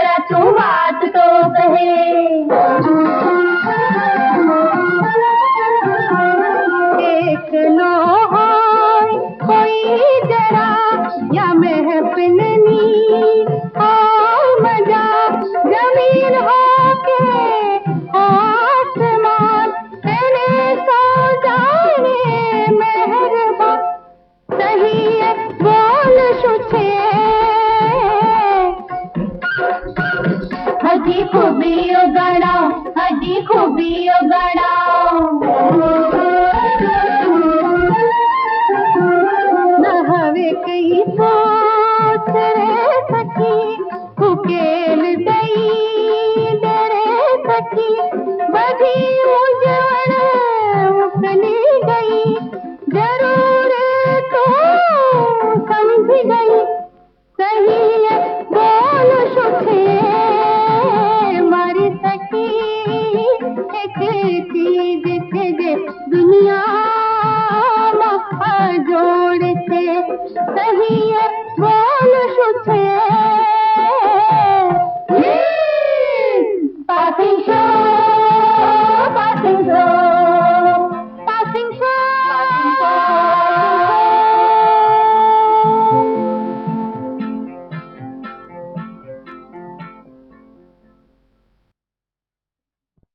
जरा तू बात तो कहे। खूबियों गणाओ हजी खूबियों गणाओ न हवे कहीं सोच रे सखी उकेल दई डरे सखी। बधी उजड़ उकली गई, ज़रूर तू समझ गई। सही